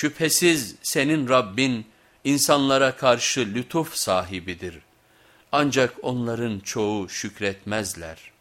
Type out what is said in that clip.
Şüphesiz senin Rabbin insanlara karşı lütuf sahibidir. Ancak onların çoğu şükretmezler.''